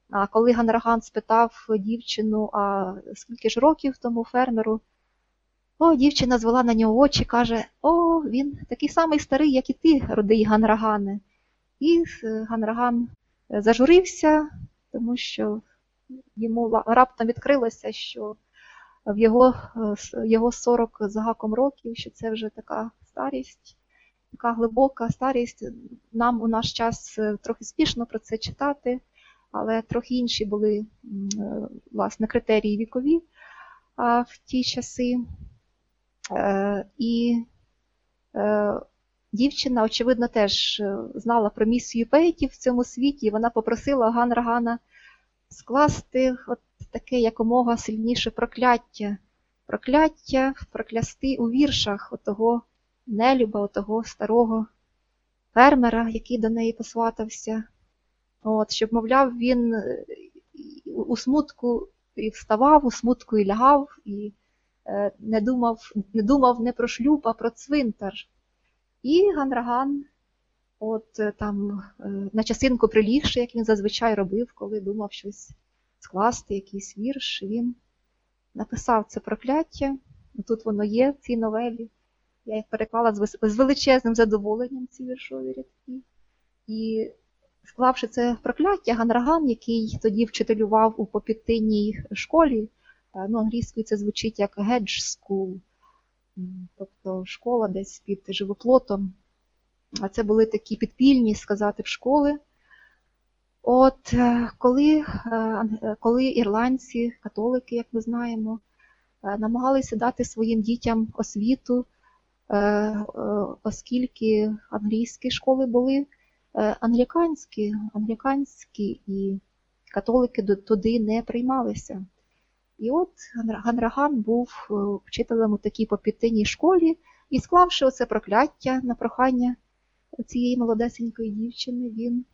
А коли Ганраган спитав дівчину, а скільки ж років тому фермеру, о, дівчина звела на нього очі, каже: О, він такий самий старий, як і ти, родий Ганрагане. І е, Ганраган е, зажурився, тому що йому раптом відкрилося, що в його, е, його 40 з гаком років, що це вже така старість, така глибока старість. Нам у наш час е, трохи спішно про це читати, але трохи інші були е, власне критерії вікові в ті часи. І дівчина, очевидно, теж знала про місію поетів в цьому світі, і вона попросила Ганрагана скласти от таке якомога сильніше прокляття. Прокляття проклясти у віршах отого нелюба, отого старого фермера, який до неї посватався. От, щоб, мовляв, він е, у смутку і вставав, у смутку і лягав, і е, не думав, не думав не про шлюб, а про цвинтар. І Ганраган, от е, там на часинку прилігши, як він зазвичай робив, коли думав щось скласти, якийсь вірш, він написав це прокляття. Тут воно є в цій новелі. Я їх переклала з величезним задоволенням ці віршові рядки. І склавши це прокляття, Ганраган, який тоді вчителював у попітинній школі, е, ну, англійською це звучить як hedge school, тобто школа десь під живоплотом. А це були такі підпільні, сказати, в школи. От е, коли, е, коли ірландці, католики, як ми знаємо, е, намагалися дати своїм дітям освіту, оскільки англійські школи були англіканські, англіканські і католики туди не приймалися. І от Ганраган був вчителем у такій попітинній школі і, склавши оце прокляття на прохання цієї молодесенької дівчини, він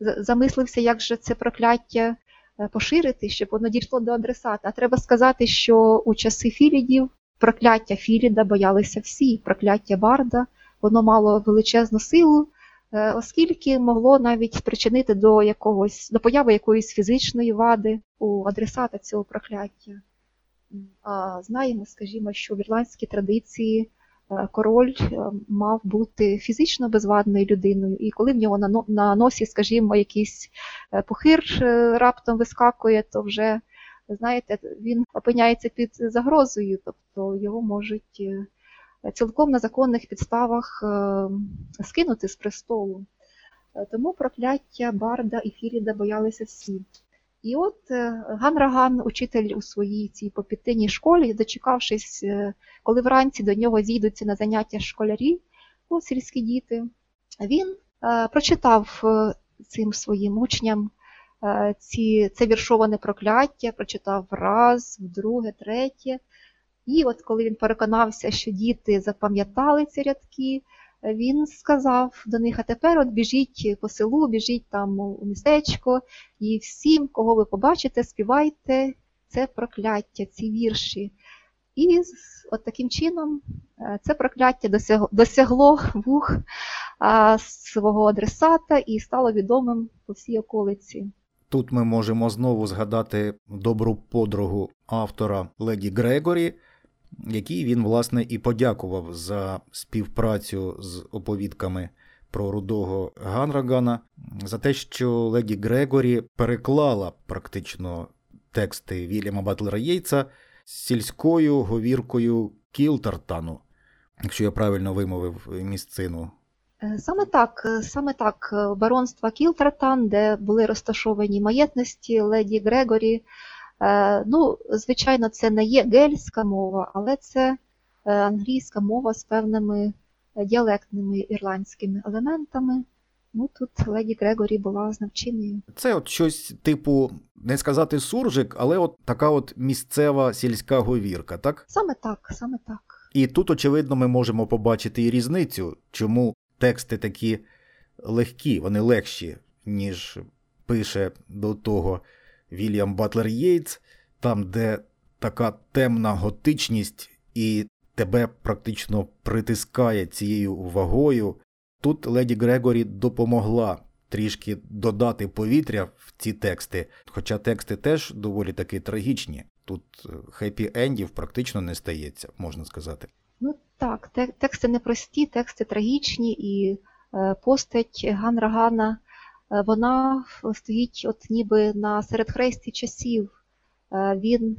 замислився, як же це прокляття е, поширити, щоб воно дійшло до адресата. А треба сказати, що у часи Філідів прокляття Філіда боялися всі, прокляття Барда, воно мало величезну силу, е, оскільки могло навіть спричинити до якогось, до появи якоїсь фізичної вади у адресата цього прокляття. А знаємо, скажімо, що в ірландській традиції король е, мав бути фізично безвадною людиною, і коли в нього на носі, скажімо, якийсь е, пухир раптом вискакує, то вже, знаєте, він опиняється під загрозою, тобто його можуть цілком на законних підставах скинути з престолу. Тому прокляття Барда і Філіда боялися всі. І от е, Ганраган, учитель у своїй цій попітинній школі, дочекавшись, е, коли вранці до нього зійдуться на заняття школярі, о, сільські діти, він е, прочитав цим своїм учням ці, це віршоване прокляття, прочитав раз, вдруге, третє. І от коли він переконався, що діти запам'ятали ці рядки, він сказав до них: а тепер от біжіть по селу, біжіть там у містечко, і всім, кого ви побачите, співайте це прокляття, ці вірші. І от таким чином е, це прокляття досягло вух свого адресата і стало відомим по всій околиці. Тут ми можемо знову згадати добру подругу автора Леді Грегорі який він, власне, і подякував за співпрацю з оповідками про рудого Ганрагана, за те, що леді Грегорі переклала практично тексти Вільяма Батлера Єйца сільською говіркою Кілтартану, якщо я правильно вимовив місцину. Е, саме так, е, саме так, е, баронства Кілтартан, де були розташовані маєтності леді Грегорі, ну, Звичайно, це не є гельська мова, але це е, англійська мова з певними е, діалектними ірландськими елементами. Ну, Тут леді Грегорі була знавчиною. Це от щось типу, не сказати суржик, але от така от місцева сільська говірка, так? Саме так, саме так. І тут, очевидно, ми можемо побачити і різницю, чому тексти такі легкі, вони легші, ніж пише до того Вільям Батлер Єйтс, там, де така темна готичність і тебе практично притискає цією вагою. Тут леді Грегорі допомогла трішки додати повітря в ці тексти, хоча тексти теж доволі таки трагічні. Тут хеппі ендів практично не стається, можна сказати. Ну так, тексти непрості, тексти трагічні, і е, постать Ганра Гана Е, вона стоїть от ніби на середхресті часів. Е, він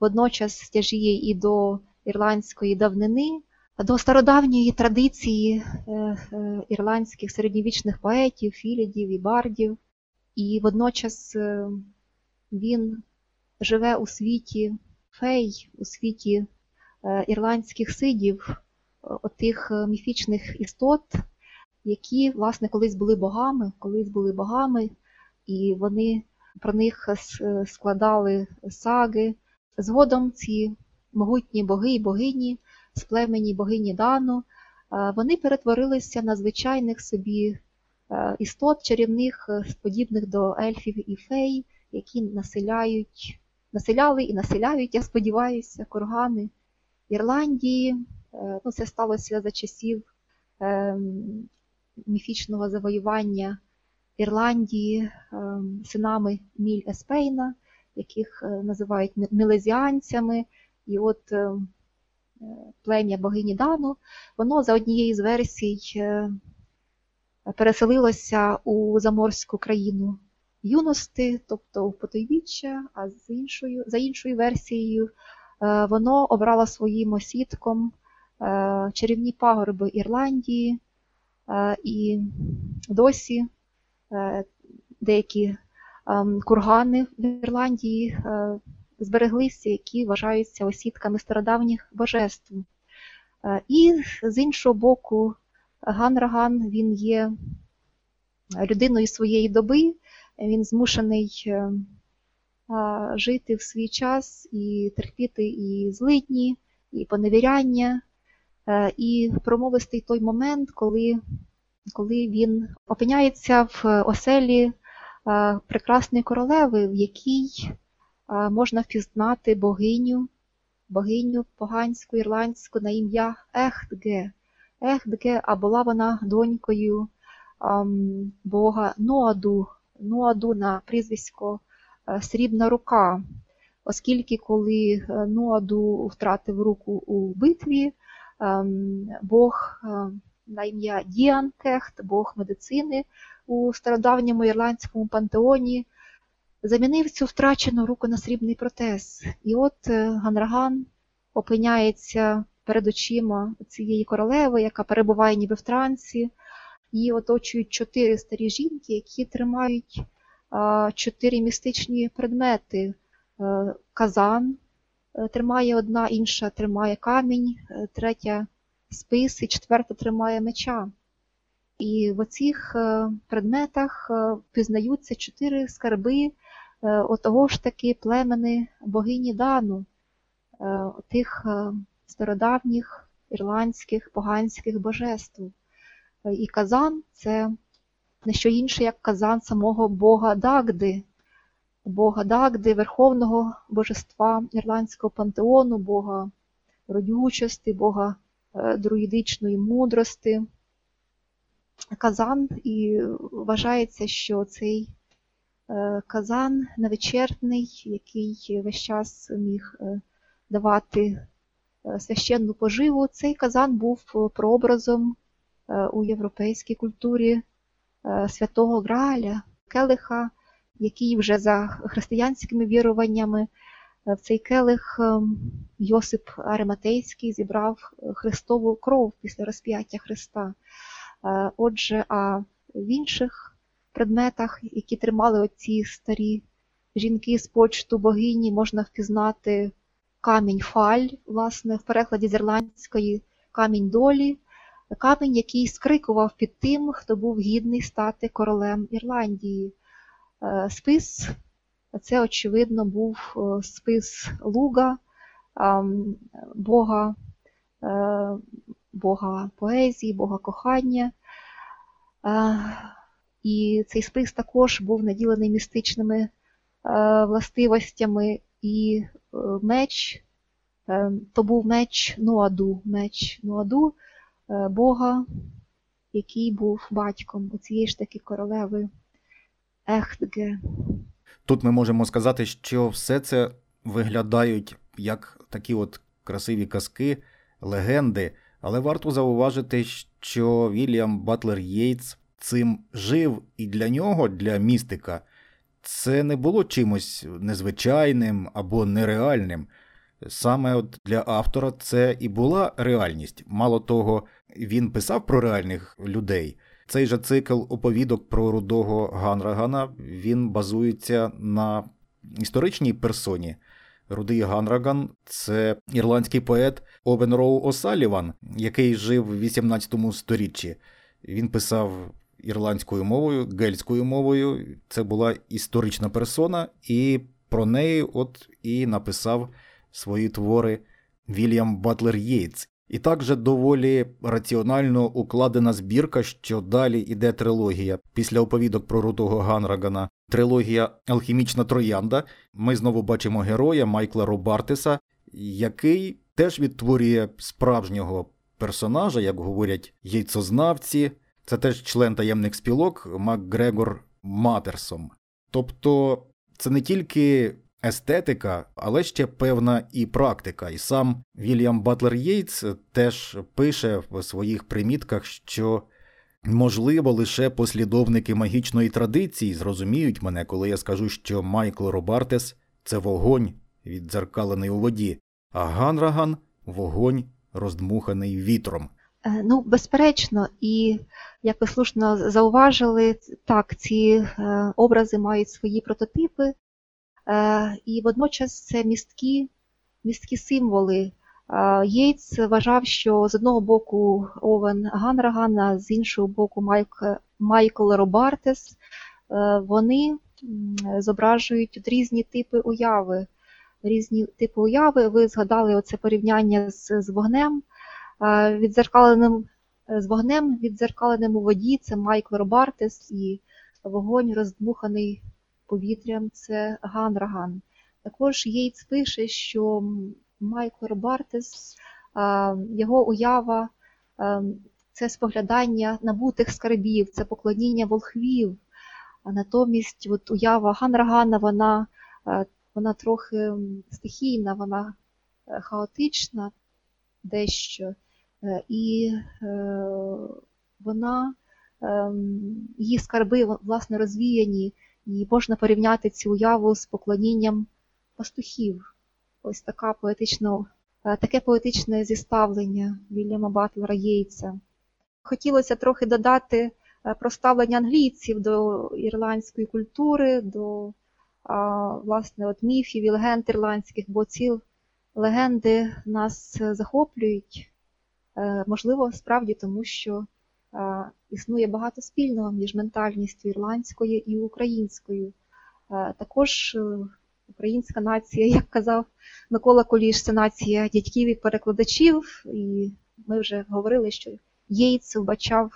водночас тяжіє і до ірландської давнини, до стародавньої традиції е, ірландських середньовічних поетів, філідів і бардів. І водночас він живе у світі фей, у світі ірландських сидів, отих міфічних істот, які, власне, колись були богами, колись були богами, і вони про них складали саги. Згодом ці могутні боги і богині, сплемені богині Дану, вони перетворилися на звичайних собі істот чарівних, подібних до ельфів і фей, які населяють, населяли і населяють, я сподіваюся, кургани Ірландії. Е, ну, Це сталося за часів ем, міфічного завоювання Ірландії ем, синами Міль Еспейна, яких е, називають мілезіанцями. І от ем, е, плем'я богині Дану, воно за однією з версій е, переселилося у заморську країну юності, тобто у потойвіччя, а з іншою, за іншою версією, воно обрало своїм осідком чарівні пагорби Ірландії. І досі е, деякі ем, кургани в Ірландії е, збереглися, які вважаються осідками стародавніх божеств. Е, і з іншого боку, Ганраган він є людиною своєї доби, він змушений е, жити в свій час і терпіти і злидні, і поневіряння, е, і промовистий той момент, коли коли він опиняється в оселі прекрасної королеви, в якій можна впізнати богиню, богиню поганську, ірландську на ім'я Ехтге. Ехтге, а була вона донькою ем, бога Ноаду, Ноаду на прізвисько е, Срібна рука, оскільки коли е, Ноаду втратив руку у битві, Бог е, на ім'я Діантехт, Бог медицини у стародавньому ірландському пантеоні, замінив цю втрачену руку на срібний протез. І от Ганраган опиняється перед очима цієї королеви, яка перебуває ніби в трансі. Її оточують чотири старі жінки, які тримають чотири містичні предмети. Е, казан е, тримає одна, інша тримає камінь, е, третя спис і четверта тримає меча. І в оцих предметах впізнаються чотири скарби отого ж таки племени богині Дану, тих стародавніх ірландських поганських божеств. І казан це не що інше, як казан самого Бога Дагди, Бога Дагди, Верховного Божества Ірландського пантеону, Бога родючості, Бога е, друїдичної мудрости. Казан і вважається, що цей е, казан невичерпний, який весь час міг е, давати священну поживу, цей казан був прообразом у європейській культурі святого Граля, Келиха, який вже за християнськими віруваннями е, в цей келих Йосип Ариматейський зібрав Христову кров після розп'яття Христа. Отже, а в інших предметах, які тримали оці старі жінки з почту богині, можна впізнати камінь фаль, власне, в перекладі з ірландської камінь долі камінь, який скрикував під тим, хто був гідний стати королем Ірландії. Е, спис. Це, очевидно, був е, спис Луга, Бога, е, Бога поезії, Бога кохання. І цей спис також був наділений містичними властивостями. І меч, то був меч Нуаду, меч Нуаду, Е, Бога, який був батьком у цієї ж таки королеви Ехтге. Тут ми можемо сказати, що все це виглядають як такі от красиві казки, легенди, але варто зауважити, що Вільям Батлер Єйтс цим жив, і для нього, для містика, це не було чимось незвичайним або нереальним. Саме от для автора це і була реальність. Мало того, він писав про реальних людей. Цей же цикл оповідок про рудого Ганрагана він базується на історичній персоні. Рудий Ганраган це ірландський поет Овен Роу Осаліван, який жив в 18 сторіччі. Він писав ірландською мовою, гельською мовою. Це була історична персона, і про неї от і написав свої твори Вільям Батлер Єйтс. І також доволі раціонально укладена збірка, що далі йде трилогія. Після оповідок про Рутого Ганрагана, трилогія Алхімічна Троянда. Ми знову бачимо героя Майкла Робартеса, який теж відтворює справжнього персонажа, як говорять єйтсознавці. Це теж член таємних спілок МакГрегор Матерсом. Тобто це не тільки естетика, але ще певна і практика. І сам Вільям Батлер Єйтс теж пише в своїх примітках, що. Можливо, лише послідовники магічної традиції зрозуміють мене, коли я скажу, що Майкл Робартес це вогонь, віддзеркалений у воді, а Ганраган вогонь, роздмуханий вітром. Е, ну, безперечно, і як ви слушно зауважили, так, ці е, образи мають свої прототипи, і водночас це місткі, місткі символи. Єйц вважав, що з одного боку Овен Ганраган, а з іншого боку Майк, Майкл Робартес, вони зображують різні типи уяви. Різні типи уяви. Ви згадали оце порівняння з, з вогнем відзеркаленим з вогнем, відзеркаленим у воді це Майкл Робартес і вогонь роздмуханий повітрям це Ганраган. Також Єйц пише, що Майкл Робартес, його уява це споглядання набутих скарбів, це поклоніння волхвів. А натомість от уява Ганрагана, вона вона трохи стихійна, вона е, хаотична дещо. Е, і е, вона, ем, її скарби власне розвіяні, і можна порівняти цю уяву з поклонінням пастухів. Ось така поетична, е, таке поетичне зіставлення Вільяма Батлера Єйца. Хотілося трохи додати про ставлення англійців до ірландської культури, до власне, от міфів і легенд ірландських, бо ці легенди нас захоплюють. Е, можливо, справді тому, що е, існує багато спільного між ментальністю ірландською і українською. Е, також українська нація, як казав Микола Коліш, це нація дядьків і перекладачів, і ми вже говорили, що Єйц вбачав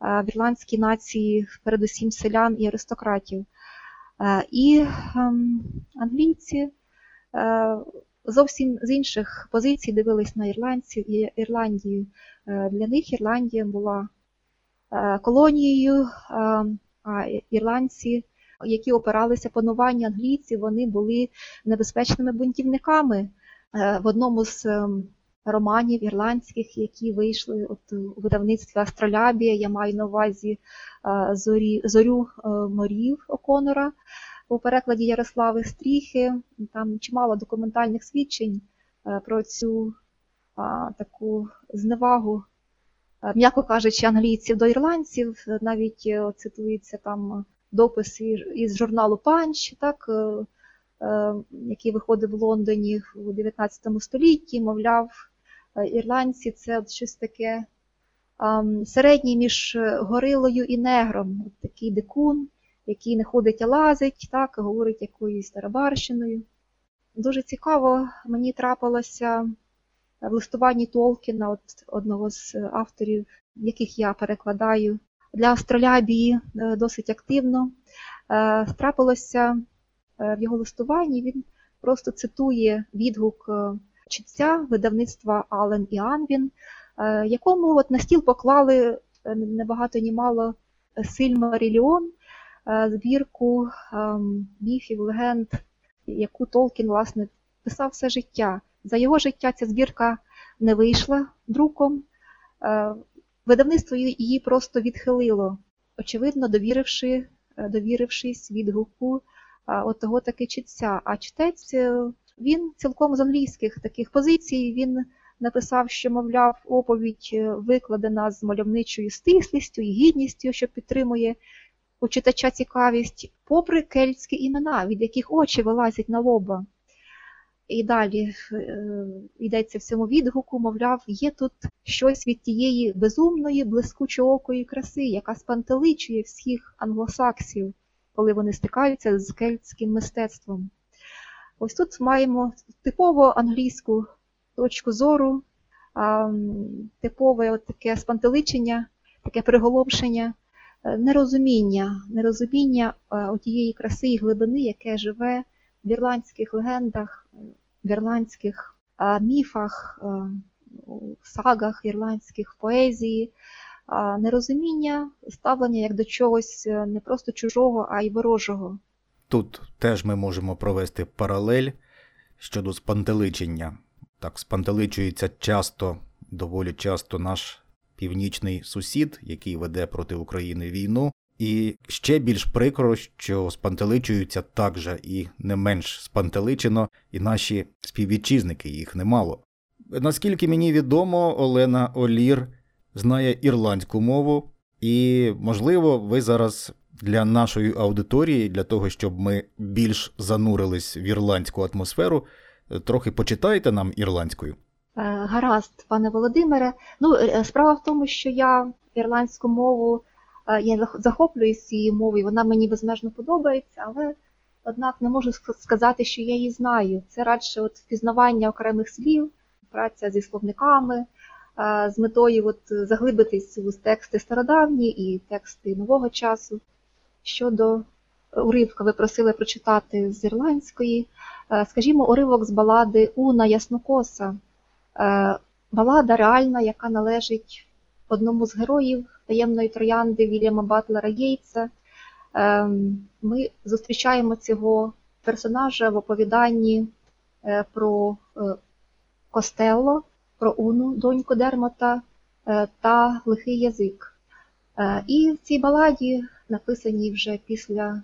в ірландській нації передусім селян і аристократів. І ем, англійці зовсім з інших позицій дивились на ірландців і Ірландію. Е, для них Ірландія була е, колонією, е, ірландці, які опиралися панування англійців, вони були небезпечними бунтівниками в одному з романів ірландських, які вийшли от у видавництві Астролябія. Я маю на увазі зорі, зорю морів Оконора у перекладі Ярослави Стріхи. Там чимало документальних свідчень е, про цю а, таку зневагу, е, м'яко кажучи, англійців до ірландців. Навіть е, цитується там допис із журналу Панч, так, який виходив в Лондоні у 19 столітті, мовляв, ірландці це щось таке середнє між горилою і негром, такий дикун який не ходить, а лазить, так, говорить якоюсь тарабарщиною. Дуже цікаво, мені трапилося в листуванні Толкіна, от одного з авторів, яких я перекладаю для астролябії е, досить активно. Е, трапилося е, в його листуванні, він просто цитує відгук читця видавництва Ален і Анвін, якому от на стіл поклали небагато ні мало Сильмаріліон, Е, збірку ем, міфів, легенд, яку Толкін, власне, писав все життя. За його життя ця збірка не вийшла друком. Е, видавництво її просто відхилило, очевидно, довіривши, е, довірившись відгуку от того таки читця. А читець він цілком з англійських таких позицій. Він написав, що, мовляв, оповідь викладена з мальовничою стислістю і гідністю, що підтримує у читача цікавість, попри кельтські імена, від яких очі вилазять на лоба. І далі е, йдеться в цьому відгуку, мовляв, є тут щось від тієї безумної, блискучоокої краси, яка спантеличує всіх англосаксів, коли вони стикаються з кельтським мистецтвом. Ось тут маємо типово англійську точку зору, типове от таке спантеличення, таке приголомшення нерозуміння, нерозуміння е, тієї краси і глибини, яке живе в ірландських легендах, в ірландських е, міфах, е, сагах ірландських поезії, нерозуміння ставлення як до чогось не просто чужого, а й ворожого. Тут теж ми можемо провести паралель щодо спантеличення. Так, спантеличується часто, доволі часто наш північний сусід, який веде проти України війну. І ще більш прикро, що спантеличуються також і не менш спантеличено, і наші співвітчизники їх немало. Наскільки мені відомо, Олена Олір знає ірландську мову, і, можливо, ви зараз для нашої аудиторії, для того, щоб ми більш занурились в ірландську атмосферу, трохи почитаєте нам ірландською. Е, Гаразд, пане Володимире. Ну, е, справа в тому, що я ірландську мову, я захоплююсь цією мовою, вона мені безмежно подобається, але однак не можу сказати, що я її знаю. Це радше от впізнавання окремих слів, праця зі словниками, е, з метою от заглибитись у тексти стародавні і тексти нового часу. Щодо уривка, ви просили прочитати з ірландської. Е, Скажімо, уривок з балади Уна Яснокоса. Е, Балада реальна, яка належить одному з героїв таємної троянди Вільяма Батлера Єйтса. Е, Ми зустрічаємо цього персонажа в оповіданні е, про е, Костелло, про Уну, доньку Дермота е, та лихий язик. І в цій баладі, написаній вже після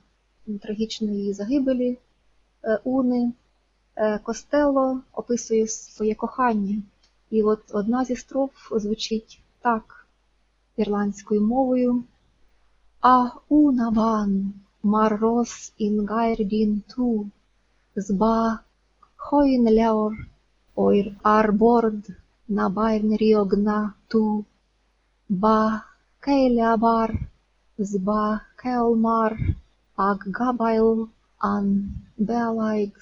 трагічної загибелі Уни, Костелло описує своє кохання. І от одна зі строф звучить так ірландською мовою. А una van marros in gairdin tu, zba hoinleor oir arbord na bairn riogna tu, ba keileabar, zba keolmar, ag gabail an bealaig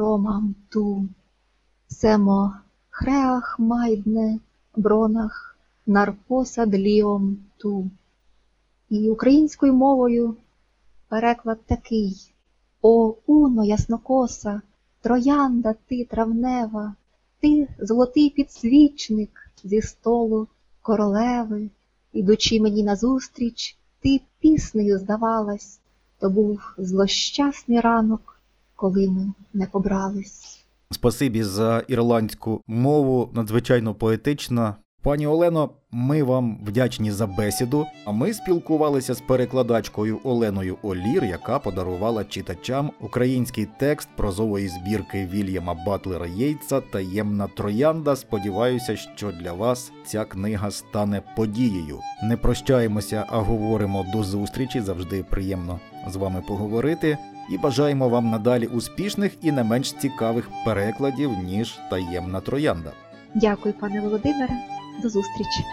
romam tu, semo хреах майдне бронах нарпосад ліом ту. І українською мовою переклад такий: О, уно яснокоса, троянда ти травнева, ти золотий підсвічник зі столу королеви, ідучи мені назустріч, ти піснею здавалась, то був злощасний ранок, коли ми не побрались. Спасибі за ірландську мову, надзвичайно поетична. Пані Олено, ми вам вдячні за бесіду. А ми спілкувалися з перекладачкою Оленою Олір, яка подарувала читачам український текст прозової збірки Вільяма Батлера Єйтса Таємна троянда. Сподіваюся, що для вас ця книга стане подією. Не прощаємося, а говоримо до зустрічі. Завжди приємно з вами поговорити. І бажаємо вам надалі успішних і не менш цікавих перекладів, ніж таємна троянда. Дякую, пане Володимире. До зустрічі.